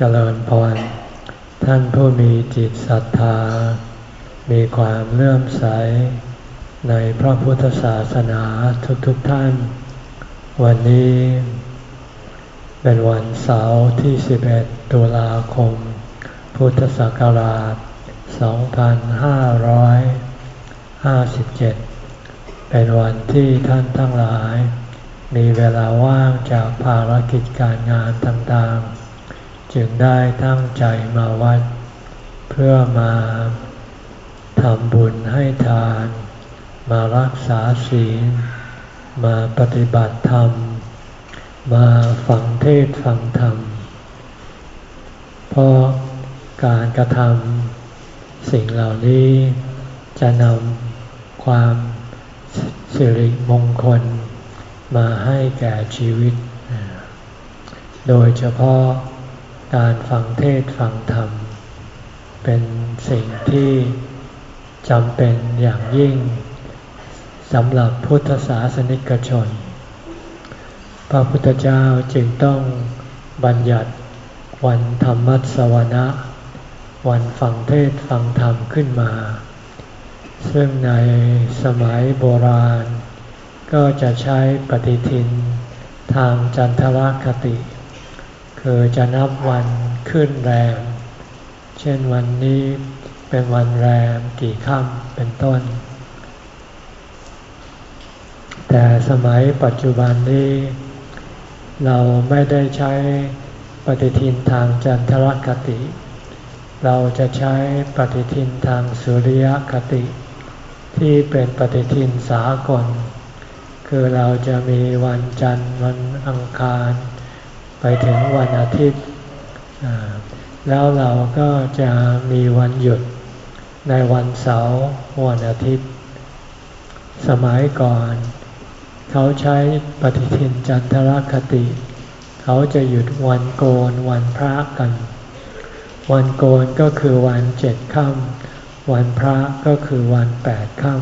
เจริญพร ท่านผู้มีจิตศรัทธา มีความเลื่อมใส ในพระพุทธศาสนาทุกๆทท่าน วันนี้ เป็นวันเสาร์ที่ 11 ตุลาคม พุทธศักราช 2557 เป็นวันที่ท่านทั้งหลาย มีเวลาว่างจากภารกิจการงานต่างๆ จึงได้ตั้งใจมาวัด เพื่อมาทำบุญให้ทาน มารักษาศีล มาปฏิบัติธรรม มาฟังเทศฟังธรรม เพราะการกระทำสิ่งเหล่านี้จะนำความสิริมงคลมาให้แก่ชีวิต โดยเฉพาะ การฟังเทศฟังธรรม เป็นสิ่งที่จำเป็นอย่างยิ่งสำหรับพุทธศาสนิกชน พระพุทธเจ้าจึงต้องบัญญัติวันธรรมัสวนะ วันฟังเทศฟังธรรมขึ้นมา ซึ่งในสมัยโบราณ ก็จะใช้ปฏิทินทางจันทรคติ คือจะนับวันขึ้นแรม เช่นวันนี้เป็นวันแรมกี่ค่ำเป็นต้น แต่สมัยปัจจุบันนี้ เราไม่ได้ใช้ปฏิทินทางจันทรคติ เราจะใช้ปฏิทินทางสุริยคติ ที่เป็นปฏิทินสากล คือเราจะมีวันจันทร์วันอังคาร ไปถึงวันอาทิตย์ แล้วเราก็จะมีวันหยุดในวันเสาร์วันอาทิตย์ สมัยก่อน เขาใช้ปฏิทินจันทรคติ เขาจะหยุดวันโกนวันพระกัน วันโกนก็คือวันเจ็ดค่ำวันพระก็คือวันแปดค่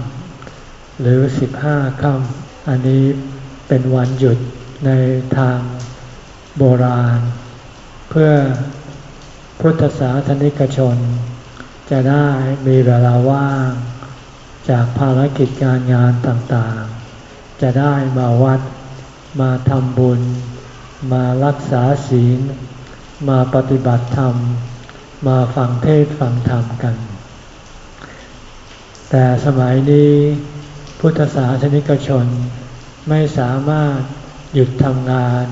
ำหรือสิบห้าค่ำอันนี้เป็นวันหยุดในทาง โบราณ เพื่อพุทธศาสนิกชน จะได้มีเวลาว่าง จากภารกิจการงานต่างๆ จะได้มาวัด มาทำบุญ มารักษาศีล มาปฏิบัติธรรม มาฟังเทศฟังธรรมกัน แต่สมัยนี้พุทธศาสนิกชนไม่สามารถหยุดทำงาน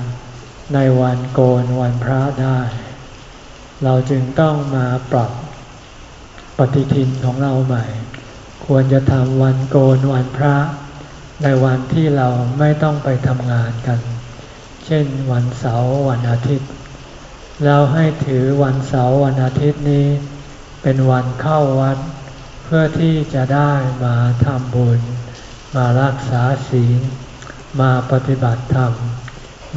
ในวันโกนวันพระได้ เราจึงต้องมาปรับปฏิทินของเราใหม่ ควรจะทำวันโกนวันพระ ในวันที่เราไม่ต้องไปทำงานกัน เช่นวันเสาร์วันอาทิตย์ เราให้ถือวันเสาร์วันอาทิตย์นี้ เป็นวันเข้าวัด เพื่อที่จะได้มาทำบุญ มารักษาศีล มาปฏิบัติธรรม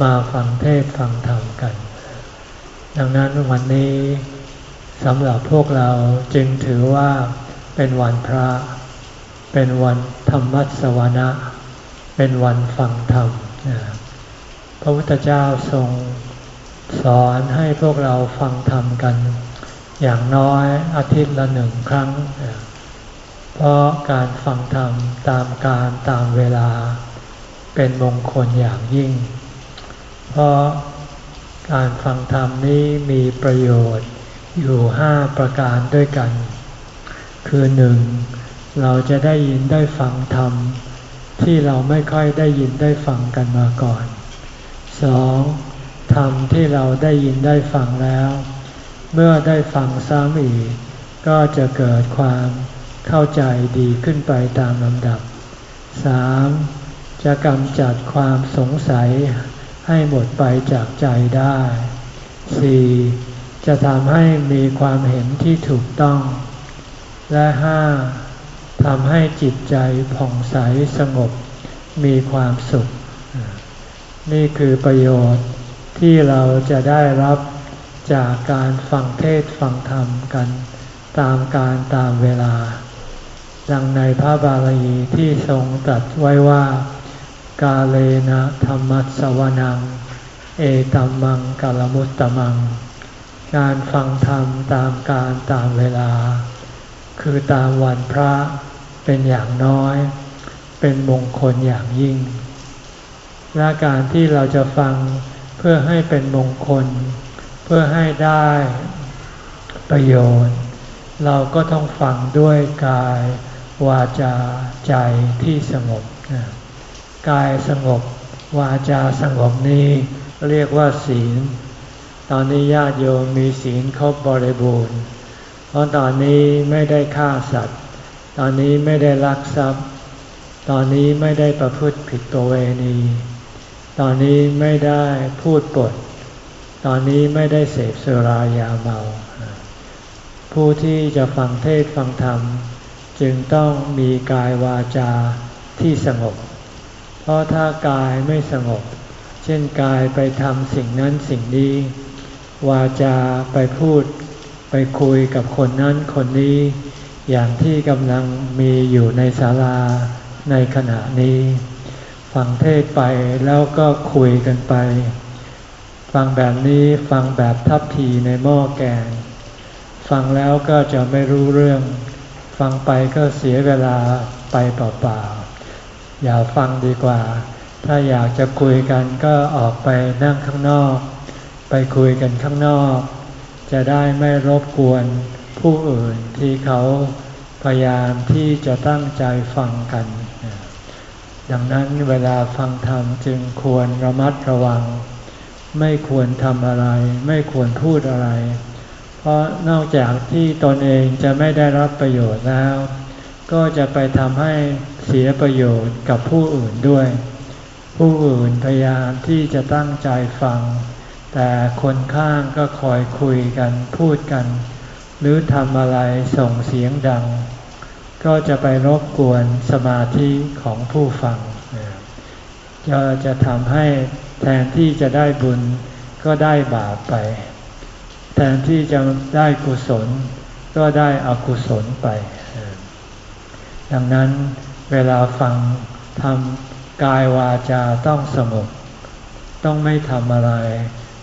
มาฟังเทศฟังธรรมกัน ดังนั้นวันนี้สำหรับพวกเราจึงถือว่าเป็นวันพระ เป็นวันธรรมัสวนะ เป็นวันฟังธรรม พระพุทธเจ้าทรงสอนให้พวกเราฟังธรรมกัน อย่างน้อยอาทิตย์ละหนึ่งครั้ง เพราะการฟังธรรมตามการตามเวลา เป็นมงคลอย่างยิ่ง เพราะการฟังธรรมนี้มีประโยชน์อยู่ห้าประการด้วยกัน คือหนึ่งเราจะได้ยินได้ฟังธรรม ที่เราไม่ค่อยได้ยินได้ฟังกันมาก่อนสองธรรมที่เราได้ยินได้ฟังแล้ว เมื่อได้ฟังซ้ำอีก ก็จะเกิดความเข้าใจดีขึ้นไปตามลำดับสามจะกำจัดความสงสัย ให้หมดไปจากใจได้ 4. จะทำให้มีความเห็นที่ถูกต้อง และ 5. ทำให้จิตใจผ่องใสสงบมีความสุข นี่คือประโยชน์ที่เราจะได้รับจากการฟังเทศฟังธรรมกัน ตามการตามเวลา ดังในพระบาลีที่ทรงตรัสไว้ว่า กาเลนะธรรมัสวนัง เอตัมมังกาลมุตตมังกการฟังธรรมตามการตามเวลา คือตามวันพระเป็นอย่างน้อย เป็นมงคลอย่างยิ่ง และการที่เราจะฟังเพื่อให้เป็นมงคล เพื่อให้ได้ประโยชน์ เราก็ต้องฟังด้วยกาย วาจาใจที่สงบ กายสงบ วาจาสงบนี้ เรียกว่าศีล ตอนนี้ญาติโยมมีศีลครบบริบูรณ์ เพราะตอนนี้ไม่ได้ฆ่าสัตว์ ตอนนี้ไม่ได้ลักทรัพย์ ตอนนี้ไม่ได้ประพฤติผิดตัวเวณี ตอนนี้ไม่ได้พูดปด ตอนนี้ไม่ได้เสพสุรายาเมา ผู้ที่จะฟังเทศฟังธรรม จึงต้องมีกายวาจาที่สงบ ราะถ้ากายไม่สงบ เช่นกายไปทำสิ่งนั้นสิ่งนี้ วาจาไปพูด ไปคุยกับคนนั้นคนนี้ อย่างที่กำลังมีอยู่ในศาลาในขณะนี้ ฟังเทศไปแล้วก็คุยกันไป ฟังแบบนี้ฟังแบบทับทีในหม้อแกง ฟังแล้วก็จะไม่รู้เรื่อง ฟังไปก็เสียเวลาไปเปล่าๆ อย่าฟังดีกว่า ถ้าอยากจะคุยกันก็ออกไปนั่งข้างนอก ไปคุยกันข้างนอก จะได้ไม่รบกวนผู้อื่นที่เขาพยายามที่จะตั้งใจฟังกัน ดังนั้นเวลาฟังธรรมจึงควรระมัดระวัง ไม่ควรทำอะไร ไม่ควรพูดอะไร เพราะนอกจากที่ตนเองจะไม่ได้รับประโยชน์แล้ว ก็จะไปทำให้เสียประโยชน์กับผู้อื่นด้วย ผู้อื่นพยายามที่จะตั้งใจฟัง แต่คนข้างก็คอยคุยกันพูดกัน หรือทำอะไรส่งเสียงดัง ก็จะไปรบกวนสมาธิของผู้ฟังจะจะทำให้แทนที่จะได้บุญก็ได้บาปไป แทนที่จะได้กุศล ก็ได้อกุศลไป ดังนั้นเวลาฟังทำกายวาจาต้องสงบ ต้องไม่ทำอะไร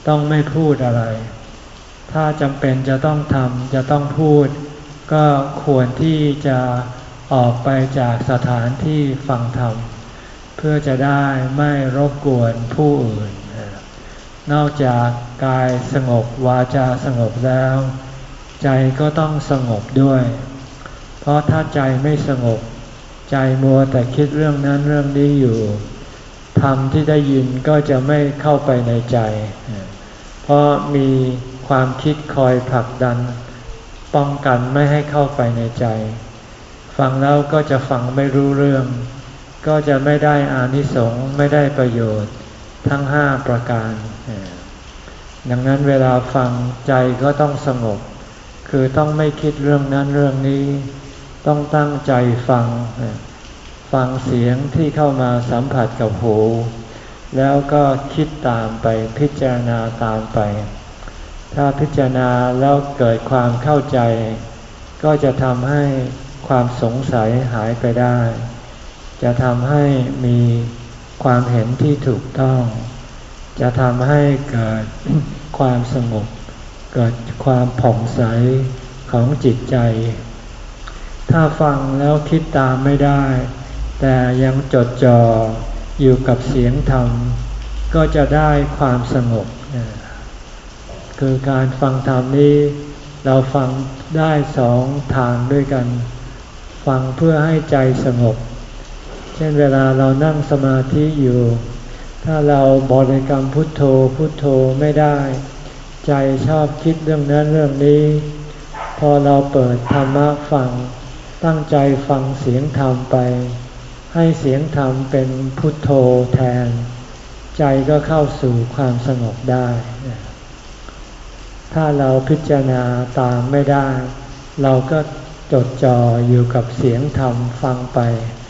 ต้องไม่พูดอะไร ถ้าจำเป็นจะต้องทำจะต้องพูด ก็ควรที่จะออกไปจากสถานที่ฟังธรรม เพื่อจะได้ไม่รบกวนผู้อื่น นอกจากกายสงบวาจาสงบแล้ว ใจก็ต้องสงบด้วย เพราะถ้าใจไม่สงบ ใจมัวแต่คิดเรื่องนั้นเรื่องนี้อยู่ธรรมที่ได้ยินก็จะไม่เข้าไปในใจ เพราะมีความคิดคอยผลักดัน ป้องกันไม่ให้เข้าไปในใจ ฟังแล้วก็จะฟังไม่รู้เรื่อง ก็จะไม่ได้อานิสงส์ไม่ได้ประโยชน์ทั้งห้าประการ ดังนั้นเวลาฟังใจก็ต้องสงบ คือต้องไม่คิดเรื่องนั้นเรื่องนี้ ต้องตั้งใจฟัง ฟังเสียงที่เข้ามาสัมผัสกับหู แล้วก็คิดตามไปพิจารณาตามไป ถ้าพิจารณาแล้วเกิดความเข้าใจ ก็จะทำให้ความสงสัยหายไปได้ จะทำให้มีความเห็นที่ถูกต้อง จะทำให้เกิดความสงบ เกิดความผ่องใสของจิตใจ ถ้าฟังแล้วคิดตามไม่ได้ แต่ยังจดจ่ออยู่กับเสียงธรรม ก็จะได้ความสงบ คือการฟังธรรมนี้ เราฟังได้สองทางด้วยกัน ฟังเพื่อให้ใจสงบ เช่นเวลาเรานั่งสมาธิอยู่ ถ้าเราบริกรรมพุทโธพุทโธไม่ได้ ใจชอบคิดเรื่องนั้นเรื่องนี้ พอเราเปิดธรรมะฟัง ตั้งใจฟังเสียงธรรมไป ให้เสียงธรรมเป็นพุทโธแทน ใจก็เข้าสู่ความสงบได้ ถ้าเราพิจารณาตามไม่ได้ เราก็จดจ่ออยู่กับเสียงธรรมฟังไป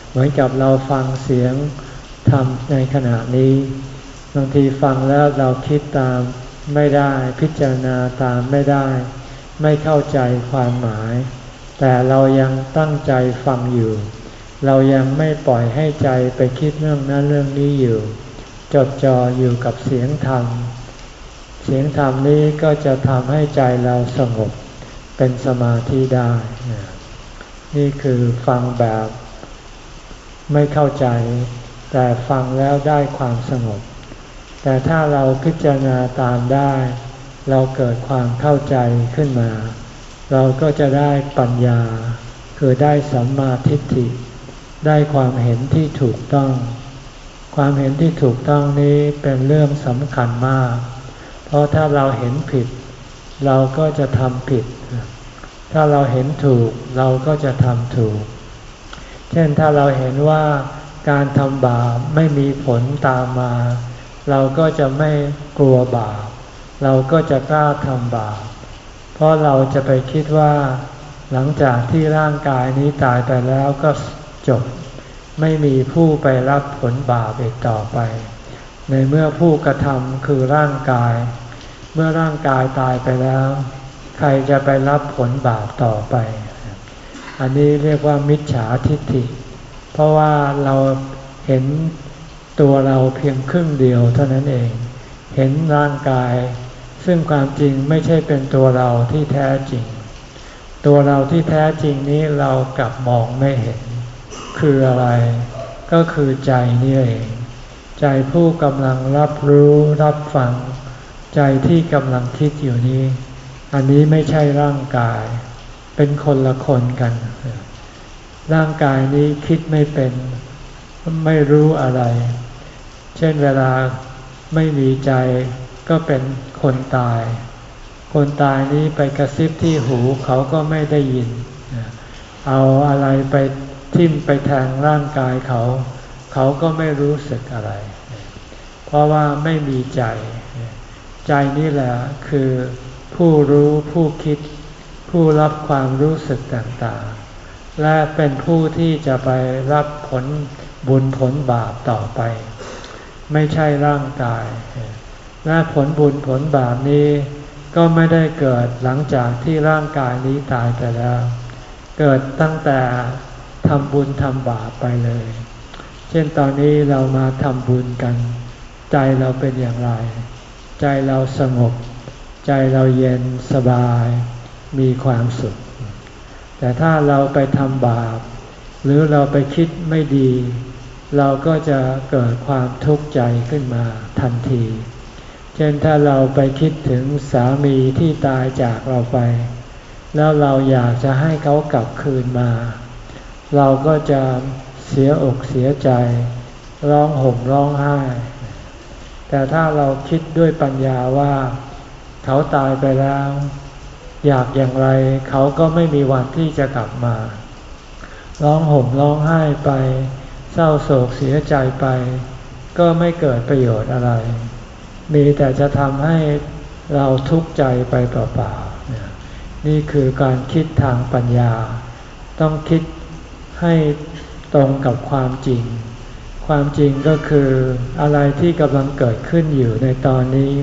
เหมือนกับเราฟังเสียงธรรมในขณะนี้บางทีฟังแล้วเราคิดตามไม่ได้ พิจารณาตามไม่ได้ ไม่เข้าใจความหมาย แต่เรายังตั้งใจฟังอยู่ เรายังไม่ปล่อยให้ใจไปคิดเรื่องนั้นเรื่องนี้อยู่ จดจ่ออยู่กับเสียงธรรม เสียงธรรมนี้ก็จะทำให้ใจเราสงบเป็นสมาธิได้ นี่คือฟังแบบไม่เข้าใจ แต่ฟังแล้วได้ความสงบ แต่ถ้าเราพิจารณาตามได้ เราเกิดความเข้าใจขึ้นมา เราก็จะได้ปัญญา คือได้สัมมาทิฏฐิ ได้ความเห็นที่ถูกต้อง ความเห็นที่ถูกต้องนี้เป็นเรื่องสำคัญมาก เพราะถ้าเราเห็นผิด เราก็จะทำผิด ถ้าเราเห็นถูกเราก็จะทำถูก เช่นถ้าเราเห็นว่าการทำบาปไม่มีผลตามมา เราก็จะไม่กลัวบาป เราก็จะกล้าทำบาป เพราะเราจะไปคิดว่าหลังจากที่ร่างกายนี้ตายไปแล้วก็จบ ไม่มีผู้ไปรับผลบาปอีกต่อไป ในเมื่อผู้กระทำคือร่างกาย เมื่อร่างกายตายไปแล้ว ใครจะไปรับผลบาปต่อไป อันนี้เรียกว่ามิจฉาทิฏฐิ เพราะว่าเราเห็นตัวเราเพียงครึ่งเดียวเท่านั้นเอง เห็นร่างกาย ซึ่งความจริงไม่ใช่เป็นตัวเราที่แท้จริง ตัวเราที่แท้จริงนี้เรากลับมองไม่เห็น คืออะไร ก็คือใจนี่เอง ใจผู้กำลังรับรู้รับฟัง ใจที่กำลังคิดอยู่นี้ อันนี้ไม่ใช่ร่างกาย เป็นคนละคนกัน ร่างกายนี้คิดไม่เป็น ไม่รู้อะไร เช่นเวลาไม่มีใจ ก็เป็นคนตาย คนตายนี้ไปกระซิบที่หูเขาก็ไม่ได้ยิน เอาอะไรไปทิ่มไปแทงร่างกายเขา เขาก็ไม่รู้สึกอะไร เพราะว่าไม่มีใจ ใจนี่แหละคือผู้รู้ผู้คิด ผู้รับความรู้สึกต่างๆ และเป็นผู้ที่จะไปรับผลบุญผลบาปต่อไป ไม่ใช่ร่างกาย และผลบุญผลบาปนี้ ก็ไม่ได้เกิดหลังจากที่ร่างกายนี้ตายไปแล้ว เกิดตั้งแต่ทำบุญทำบาปไปเลย เช่นตอนนี้เรามาทำบุญกัน ใจเราเป็นอย่างไร ใจเราสงบ ใจเราเย็นสบาย มีความสุข แต่ถ้าเราไปทำบาป หรือเราไปคิดไม่ดี เราก็จะเกิดความทุกข์ใจขึ้นมาทันที เช่นถ้าเราไปคิดถึงสามีที่ตายจากเราไป แล้วเราอยากจะให้เขากลับคืนมา เราก็จะเสียอกเสียใจ ร้องห่มร้องไห้ แต่ถ้าเราคิดด้วยปัญญาว่า เขาตายไปแล้ว อยากอย่างไรเขาก็ไม่มีวันที่จะกลับมา ร้องห่มร้องไห้ไป เศร้าโศกเสียใจไป ก็ไม่เกิดประโยชน์อะไร มีแต่จะทำให้เราทุกข์ใจไปเปล่าๆนี่คือการคิดทางปัญญา ต้องคิดให้ตรงกับความจริง ความจริงก็คืออะไรที่กำลังเกิดขึ้นอยู่ในตอนนี้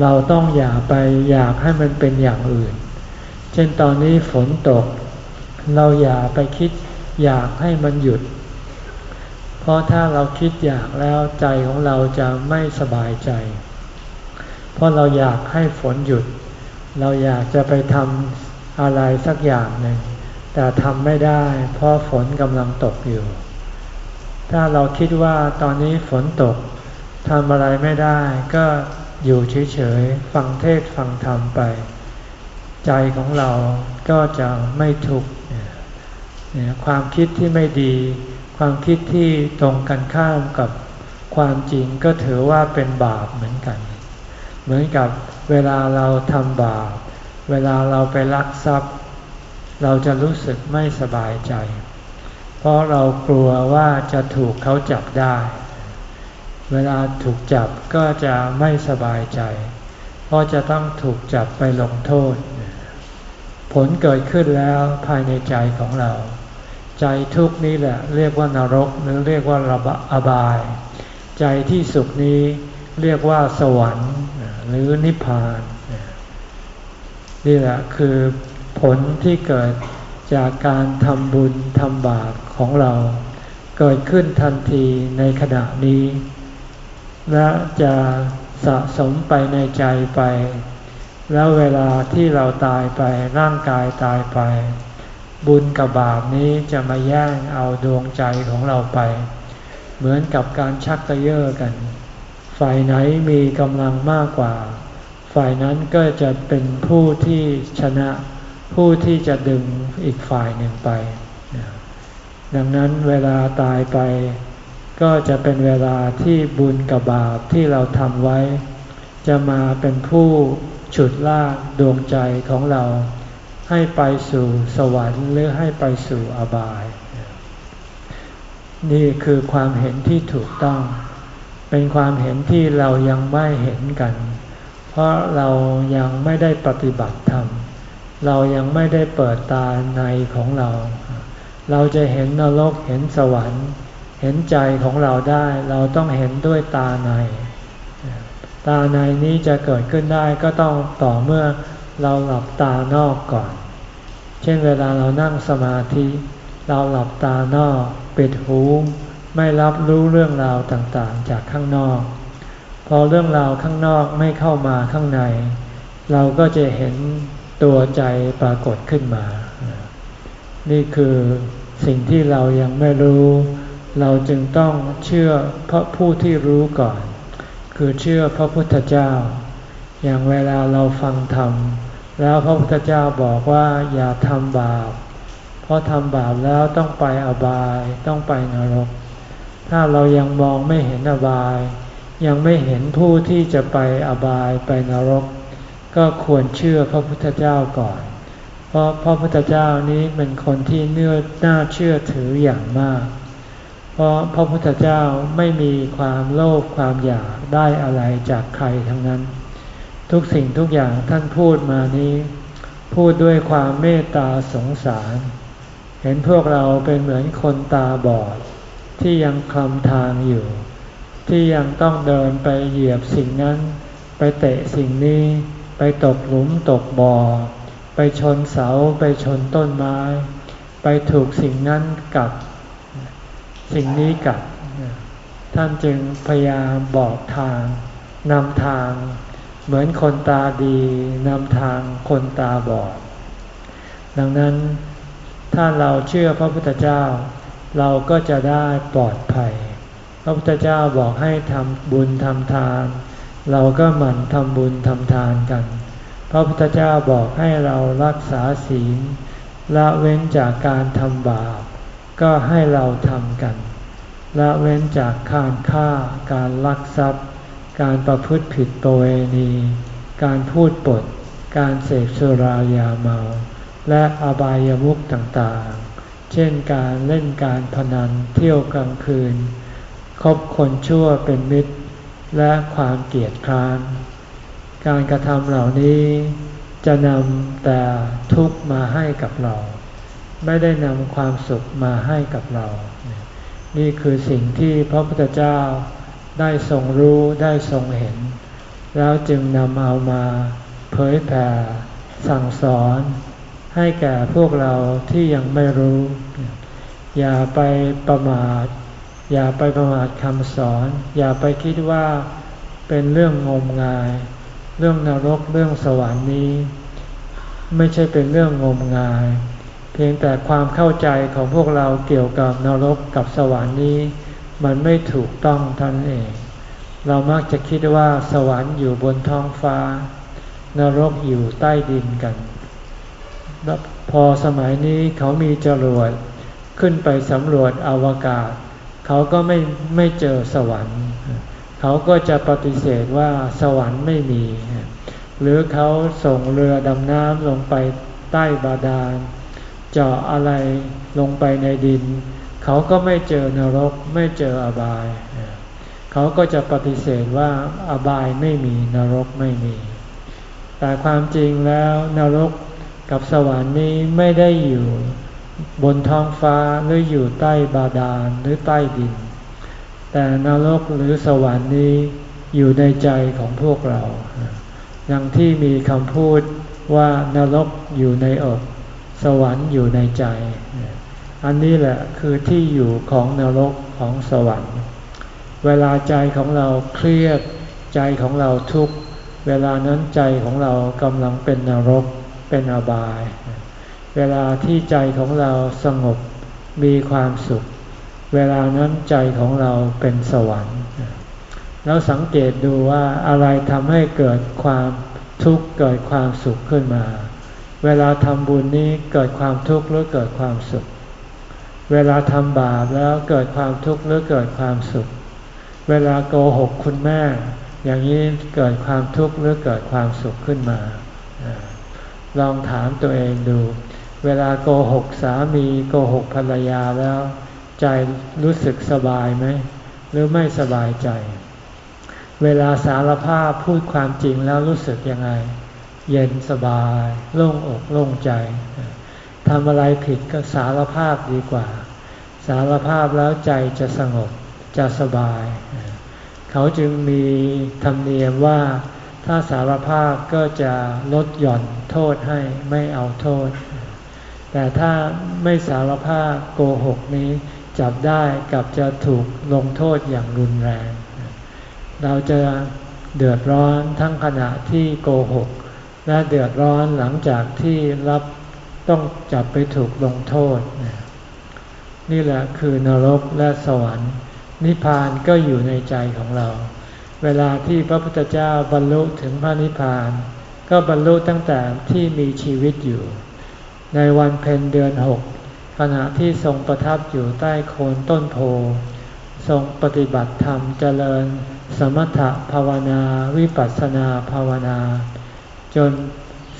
เราต้องอย่าไปอยากให้มันเป็นอย่างอื่น เช่นตอนนี้ฝนตก เราอย่าไปคิดอยากให้มันหยุด เพราะถ้าเราคิดอยากแล้วใจของเราจะไม่สบายใจ เพราะเราอยากให้ฝนหยุด เราอยากจะไปทำอะไรสักอย่างหนึ่ง แต่ทำไม่ได้ เพราะฝนกำลังตกอยู่ ถ้าเราคิดว่าตอนนี้ฝนตกทำอะไรไม่ได้ก็อยู่เฉยๆ ฟังเทศฟังธรรมไป ใจของเราก็จะไม่ทุกข์เนี่ยความคิดที่ไม่ดี ความคิดที่ตรงกันข้ามกับความจริงก็ถือว่าเป็นบาปเหมือนกัน เหมือนกับเวลาเราทำบาป เวลาเราไปลักทรัพย์ เราจะรู้สึกไม่สบายใจ เพราะเรากลัวว่าจะถูกเขาจับได้ เวลาถูกจับก็จะไม่สบายใจ เพราะจะต้องถูกจับไปลงโทษ ผลเกิดขึ้นแล้วภายในใจของเรา ใจทุกนี้แหละเรียกว่านรกหรือเรียกว่าระอบาย ใจที่สุขนี้เรียกว่าสวรรค์หรือนิพพานนี่แหละคือผลที่เกิดจากการทำบุญทำบาปของเรา เกิดขึ้นทันทีในขณะนี้ และจะสะสมไปในใจไป แล้วเวลาที่เราตายไปร่างกายตายไป บุญกับบาปนี้จะมาแย่งเอาดวงใจของเราไป เหมือนกับการชักกระเยาะกัน ฝ่ายไหนมีกำลังมากกว่า ฝ่ายนั้นก็จะเป็นผู้ที่ชนะผู้ที่จะดึงอีกฝ่ายหนึ่งไป ดังนั้นเวลาตายไป ก็จะเป็นเวลาที่บุญกับบาปที่เราทำไว้ จะมาเป็นผู้ฉุดลากดวงใจของเรา ให้ไปสู่สวรรค์หรือให้ไปสู่อบาย นี่คือความเห็นที่ถูกต้อง เป็นความเห็นที่เรายังไม่เห็นกัน เพราะเรายังไม่ได้ปฏิบัติธรรม เรายังไม่ได้เปิดตาในของเรา เราจะเห็นนรกเห็นสวรรค์ เห็นใจของเราได้ เราต้องเห็นด้วยตาใน ตาในนี้จะเกิดขึ้นได้ก็ต้องต่อเมื่อ เราหลับตานอกก่อน เช่นเวลาเรานั่งสมาธิ เราหลับตานอก ปิดหู ไม่รับรู้เรื่องราวต่างๆ จากข้างนอก พอเรื่องราวข้างนอกไม่เข้ามาข้างใน เราก็จะเห็นตัวใจปรากฏขึ้นมา นี่คือสิ่งที่เรายังไม่รู้ เราจึงต้องเชื่อพระผู้ที่รู้ก่อน คือเชื่อพระพุทธเจ้า อย่างเวลาเราฟังธรรม แล้วพระพุทธเจ้าบอกว่าอย่าทำบาป เพราะทำบาปแล้วต้องไปอบายต้องไปนรก ถ้าเรายังมองไม่เห็นอบาย ยังไม่เห็นผู้ที่จะไปอบายไปนรก ก็ควรเชื่อพระพุทธเจ้าก่อน เพราะพระพุทธเจ้านี้เป็นคนที่เนื้อน่าเชื่อถืออย่างมาก เพราะพระพุทธเจ้าไม่มีความโลภความอยากได้อะไรจากใครทั้งนั้น ทุกสิ่งทุกอย่างท่านพูดมานี้ พูดด้วยความเมตตาสงสาร เห็นพวกเราเป็นเหมือนคนตาบอด ที่ยังคลำทางอยู่ ที่ยังต้องเดินไปเหยียบสิ่งนั้น ไปเตะสิ่งนี้ ไปตกหลุมตกบ่อ ไปชนเสาไปชนต้นไม้ ไปถูกสิ่งนั้นกับสิ่งนี้กับท่านจึงพยายามบอกทางนำทาง เหมือนคนตาดีนำทางคนตาบอด ดังนั้นถ้าเราเชื่อพระพุทธเจ้า เราก็จะได้ปลอดภัย พระพุทธเจ้าบอกให้ทำบุญทำทาน เราก็หมั่นทำบุญทำทานกัน พระพุทธเจ้าบอกให้เรารักษาศีลละเว้นจากการทำบาปก็ให้เราทำกันละเว้นจากการฆ่าการลักทรัพย์ การประพฤติผิดประเวณี การพูดปด การเสพสุรายาเมา และอบายามุขต่างๆ เช่นการเล่นการพนันเที่ยวกลางคืน คบคนชั่วเป็นมิตร และความเกียดคร้าน การกระทำเหล่านี้จะนำแต่ทุกข์มาให้กับเรา ไม่ได้นำความสุขมาให้กับเรา นี่คือสิ่งที่พระพุทธเจ้า ได้ทรงรู้ได้ทรงเห็น แล้วจึงนำเอามาเผยแผ่สั่งสอน ให้แก่พวกเราที่ยังไม่รู้ อย่าไปประมาท อย่าไปประมาทคำสอน อย่าไปคิดว่าเป็นเรื่องงมงาย เรื่องนรกเรื่องสวรรค์นี้ ไม่ใช่เป็นเรื่องงมงาย เพียงแต่ความเข้าใจของพวกเราเกี่ยวกับนรกกับสวรรค์นี้ มันไม่ถูกต้องท่านเอง เรามักจะคิดว่าสวรรค์อยู่บนท้องฟ้า นรกอยู่ใต้ดินกันพอสมัยนี้เขามีจรวดขึ้นไปสำรวจอวกาศ เขาก็ไม่ไม่เจอสวรรค์ เขาก็จะปฏิเสธว่าสวรรค์ไม่มี หรือเขาส่งเรือดำน้ำลงไปใต้บาดาลเจาะอะไรลงไปในดิน เขาก็ไม่เจอนรกไม่เจออบาย เขาก็จะปฏิเสธว่าอบายไม่มีนรกไม่มี แต่ความจริงแล้วนรกกับสวรรค์นี้ไม่ได้อยู่บนท้องฟ้าหรืออยู่ใต้บาดาลหรือใต้ดิน แต่นรกหรือสวรรค์นี้อยู่ในใจของพวกเรา อย่างที่มีคำพูดว่านรกอยู่ในอก สวรรค์อยู่ในใจ อันนี้แหละคือที่อยู่ของนรกของสวรรค์ เวลาใจของเราเครียดใจของเราทุกเวลานั้นใจของเรากำลังเป็นนรกเป็นอบาย เวลาที่ใจของเราสงบมีความสุข เวลานั้นใจของเราเป็นสวรรค์ แล้วสังเกตดูว่าอะไรทำให้เกิดความทุกข์เกิดความสุขขึ้นมา เวลาทำบุญนี้เกิดความทุกข์หรือเกิดความสุข เวลาทำบาปแล้วเกิดความทุกข์หรือเกิดความสุข เวลาโกหกคุณแม่ อย่างนี้เกิดความทุกข์หรือเกิดความสุขขึ้นมา ลองถามตัวเองดู เวลาโกหกสามีโกหกภรรยาแล้ว ใจรู้สึกสบายไหม หรือไม่สบายใจ เวลาสารภาพพูดความจริงแล้วรู้สึกยังไง เย็นสบาย โล่งอกโล่งใจ ทำอะไรผิดก็สารภาพดีกว่า สารภาพแล้วใจจะสงบจะสบาย เขาจึงมีธรรมเนียมว่าถ้าสารภาพก็จะลดหย่อนโทษให้ไม่เอาโทษ แต่ถ้าไม่สารภาพโกหกนี้จับได้กับจะถูกลงโทษอย่างรุนแรง เราจะเดือดร้อนทั้งขณะที่โกหก และเดือดร้อนหลังจากที่รับ ต้องจับไปถูกลงโทษ นี่แหละคือนรกและสวรรค์ นิพพานก็อยู่ในใจของเรา เวลาที่พระพุทธเจ้าบรรลุถึงพระนิพพาน ก็บรรลุตั้งแต่ที่มีชีวิตอยู่ ในวันเพ็ญเดือนหกขณะที่ทรงประทับอยู่ใต้โคนต้นโพทรงปฏิบัติธรรมเจริญ สมถภาวนาวิปัสสนาภาวนา จน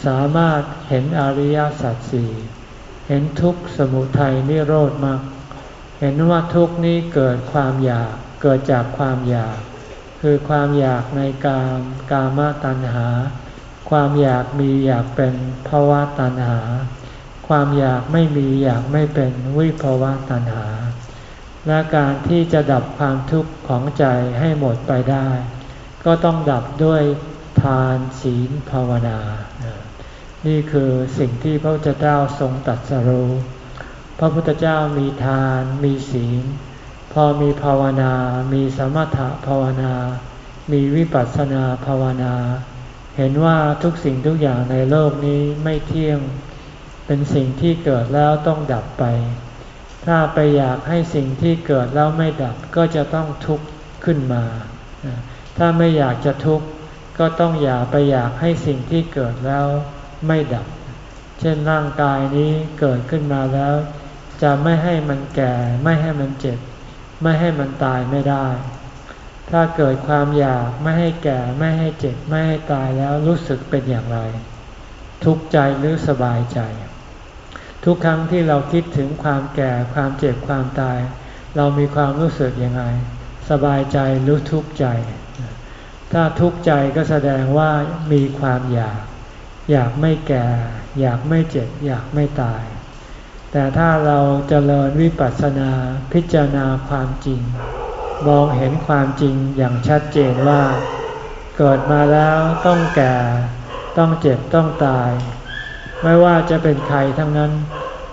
สามารถเห็นอริยสัจสี่เห็นทุกข์สมุทัยนิโรธมากเห็นว่าทุกข์นี้เกิดความอยากเกิดจากความอยาก คือความอยากในกามกามตัณหา ความอยากมีอยากเป็นภาวะตัณหา ความอยากไม่มีอยากไม่เป็นวิภาวะตัณหา และการที่จะดับความทุกข์ของใจให้หมดไปได้ ก็ต้องดับด้วยทานศีลภาวนา นี่คือสิ่งที่พระพุทธเจ้าทรงตัดสรู้พระพุทธเจ้ามีทาน มีศีล พอมีภาวนา มีสมถะภาวนา มีวิปัสสนาภาวนา เห็นว่าทุกสิ่งทุกอย่างในโลกนี้ไม่เที่ยง เป็นสิ่งที่เกิดแล้วต้องดับไป ถ้าไปอยากให้สิ่งที่เกิดแล้วไม่ดับก็จะต้องทุกข์ขึ้นมา ถ้าไม่อยากจะทุกข์ก็ต้องอย่าไปอยากให้สิ่งที่เกิดแล้ว ไม่ดับ เช่นร่างกายนี้เกิดขึ้นมาแล้ว จะไม่ให้มันแก่ ไม่ให้มันเจ็บ ไม่ให้มันตายไม่ได้ ถ้าเกิดความอยากไม่ให้แก่ไม่ให้เจ็บ ไม่ให้ตายแล้วรู้สึกเป็นอย่างไร ทุกข์ใจหรือสบายใจ ทุกครั้งที่เราคิดถึงความแก่ความเจ็บความตาย เรามีความรู้สึกยังไง สบายใจหรือทุกข์ใจถ้าทุกข์ใจก็แสดงว่ามีความอยาก อยากไม่แก่ อยากไม่เจ็บ อยากไม่ตาย แต่ถ้าเราจเจริญวิปัสสนาพิจารณาความจริง มองเห็นความจริงอย่างชัดเจนว่า เกิดมาแล้วต้องแก่ ต้องเจ็บต้องตาย ไม่ว่าจะเป็นใครทั้งนั้น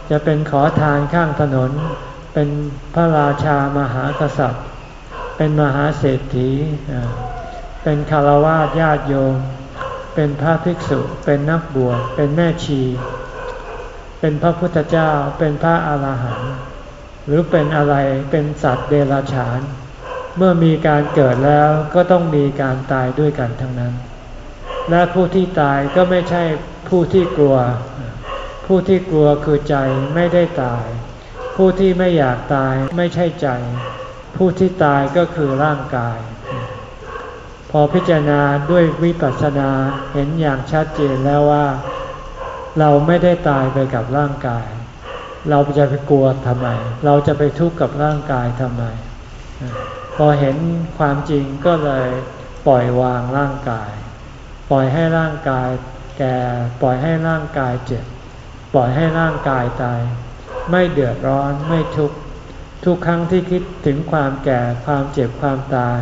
จะเป็นขอทานข้างถนน เป็นพระราชามหากษัตริย์ เป็นมหาเศรษฐี เป็นคารวะญาติโยม เป็นพระภิกษุ เป็นนักบวช เป็นแม่ชี เป็นพระพุทธเจ้า เป็นพระอาหารหันต์ หรือเป็นอะไร เป็นสัตว์เดรัจฉาน เมื่อมีการเกิดแล้วก็ต้องมีการตายด้วยกันทั้งนั้น และผู้ที่ตายก็ไม่ใช่ผู้ที่กลัว ผู้ที่กลัวคือใจไม่ได้ตาย ผู้ที่ไม่อยากตายไม่ใช่ใจ ผู้ที่ตายก็คือร่างกาย พอพิจารณาด้วยวิปัสสนาเห็นอย่างชัดเจนแล้วว่า เราไม่ได้ตายไปกับร่างกาย เราจะไปกลัวทำไม เราจะไปทุกข์กับร่างกายทำไม พอเห็นความจริงก็เลยปล่อยวางร่างกาย ปล่อยให้ร่างกาย แก่ปล่อยให้ร่างกายเจ็บ ปล่อยให้ร่างกายตาย ไม่เดือดร้อนไม่ทุกข์ทุกครั้งที่คิดถึงความแก่ความเจ็บความตาย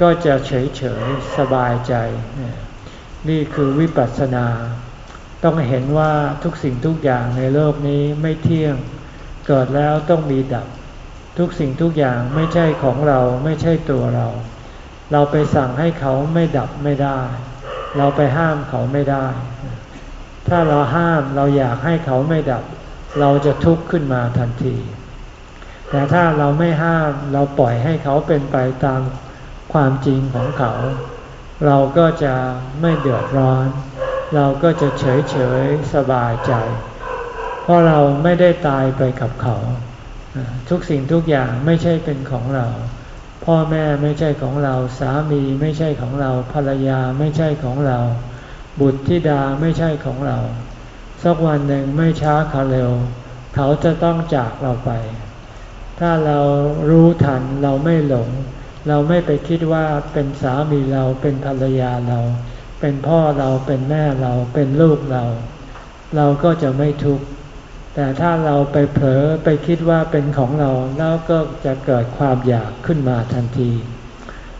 ก็จะเฉยเฉยสบายใจ นี่คือวิปัสสนา ต้องเห็นว่าทุกสิ่งทุกอย่างในโลกนี้ไม่เที่ยง เกิดแล้วต้องมีดับ ทุกสิ่งทุกอย่างไม่ใช่ของเราไม่ใช่ตัวเรา เราไปสั่งให้เขาไม่ดับไม่ได้ เราไปห้ามเขาไม่ได้ ถ้าเราห้ามเราอยากให้เขาไม่ดับ เราจะทุกข์ขึ้นมาทันที แต่ถ้าเราไม่ห้ามเราปล่อยให้เขาเป็นไปตาม ความจริงของเขา เราก็จะไม่เดือดร้อน เราก็จะเฉยเฉยสบายใจ เพราะเราไม่ได้ตายไปกับเขา ทุกสิ่งทุกอย่างไม่ใช่เป็นของเรา พ่อแม่ไม่ใช่ของเรา สามีไม่ใช่ของเรา ภรรยาไม่ใช่ของเรา บุตรธิดาไม่ใช่ของเรา สักวันหนึ่งไม่ช้าเขาเร็ว เขาจะต้องจากเราไป ถ้าเรารู้ทันเราไม่หลง เราไม่ไปคิดว่าเป็นสามีเราเป็นภรรยาเรา เป็นพ่อเราเป็นแม่เราเป็นลูกเรา เราก็จะไม่ทุกข์แต่ถ้าเราไปเผลอไปคิดว่าเป็นของเราแล้วก็จะเกิดความอยากขึ้นมาทันที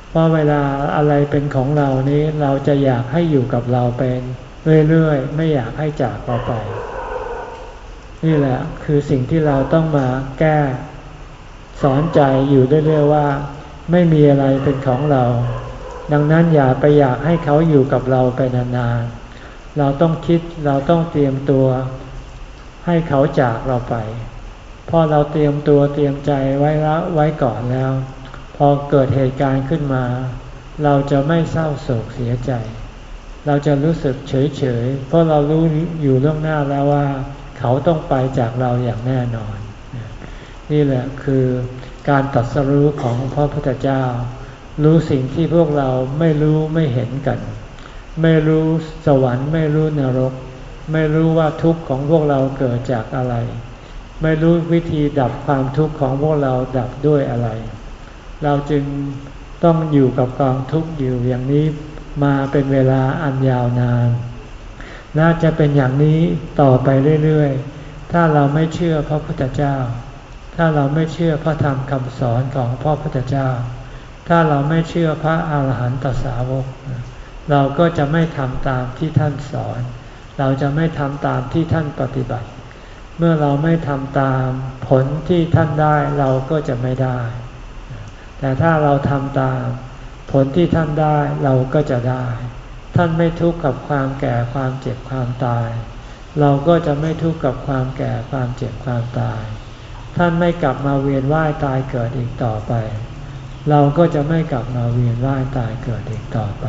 เพราะเวลาอะไรเป็นของเรานี้เราจะอยากให้อยู่กับเราเป็นเรื่อยๆไม่อยากให้จากเราไป นี่แหละคือสิ่งที่เราต้องมาแก้ สอนใจอยู่เรื่อยๆว่า ไม่มีอะไรเป็นของเรา ดังนั้นอย่าไปอยากให้เขาอยู่กับเราไปนานๆ เราต้องคิดเราต้องเตรียมตัว ให้เขาจากเราไปพอเราเตรียมตัวเตรียมใจไว้ละไว้ก่อนแล้ว พอเกิดเหตุการณ์ขึ้นมา เราจะไม่เศร้าโศกเสียใจ เราจะรู้สึกเฉยๆเพราะเรารู้อยู่เรื่องหน้าแล้วว่า เขาต้องไปจากเราอย่างแน่นอน นี่แหละคือ การตัดสรู้ของพระพุทธเจ้า รู้สิ่งที่พวกเราไม่รู้ไม่เห็นกัน ไม่รู้สวรรค์ ไม่รู้นรก ไม่รู้ว่าทุกข์ของพวกเราเกิดจากอะไร ไม่รู้วิธีดับความทุกข์ของพวกเราดับด้วยอะไร เราจึงต้องอยู่กับกองทุกข์อยู่อย่างนี้มาเป็นเวลาอันยาวนาน น่าจะเป็นอย่างนี้ต่อไปเรื่อยๆ ถ้าเราไม่เชื่อพระพุทธเจ้า ถ้าเราไม่เชื่อพระธรรมคำสอนของพ่อพุทธเจ้า ถ้าเราไม่เชื่อพระอาหารหันตสาวก เราก็จะไม่ทำตามที่ท่านสอน เราจะไม่ทำตามที่ท่านปฏิบัติ เมื่อเราไม่ทำตามผลที่ท่านได้เราก็จะไม่ได้ แต่ถ้าเราทำตาม ผลที่ท่านได้เราก็จะได้ ท่านไม่ทุกข์กับความแก่ความเจ็บความตาย เราก็จะไม่ทุกข์กับความแก่ความเจ็บความตาย ท่านไม่กลับมาเวียนว่ายตายเกิดอีกต่อไป เราก็จะไม่กลับมาเวียนว่ายตายเกิดอีกต่อไป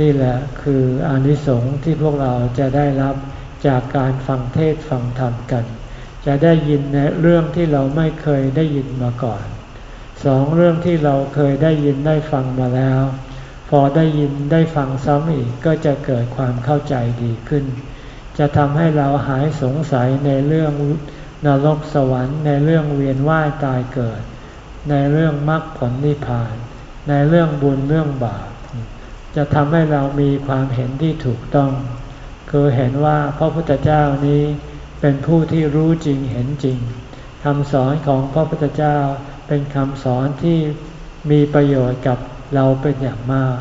นี่แหละคืออานิสงส์ที่พวกเราจะได้รับจากการฟังเทศฟังธรรมกัน จะได้ยินในเรื่องที่เราไม่เคยได้ยินมาก่อนสองเรื่องที่เราเคยได้ยินได้ฟังมาแล้ว พอได้ยินได้ฟังซ้ำอีกก็จะเกิดความเข้าใจดีขึ้น จะทำให้เราหายสงสัยในเรื่อง นรกสวรรค์ในเรื่องเวียนว่ายตายเกิด ในเรื่องมรรคผลนิพพาน ในเรื่องบุญเรื่องบาปจะทำให้เรามีความเห็นที่ถูกต้อง คือเห็นว่าพระพุทธเจ้านี้เป็นผู้ที่รู้จริงเห็นจริงคำสอนของพระพุทธเจ้าเป็นคำสอนที่มีประโยชน์กับเราเป็นอย่างมาก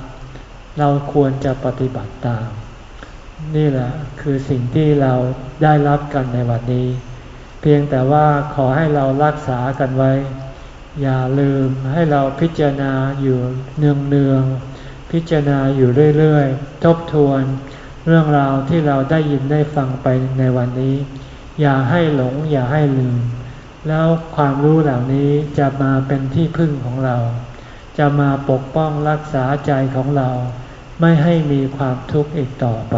เราควรจะปฏิบัติตาม นี่แหละคือสิ่งที่เราได้รับกันในวันนี้ เพียงแต่ว่าขอให้เรารักษากันไว้ อย่าลืมให้เราพิจารณาอยู่เนืองๆพิจารณาอยู่เรื่อยๆ ทบทวน เรื่องราวที่เราได้ยินได้ฟังไปในวันนี้ อย่าให้หลงอย่าให้ลืม แล้วความรู้เหล่านี้จะมาเป็นที่พึ่งของเรา จะมาปกป้องรักษาใจของเรา ไม่ให้มีความทุกข์อีกต่อไป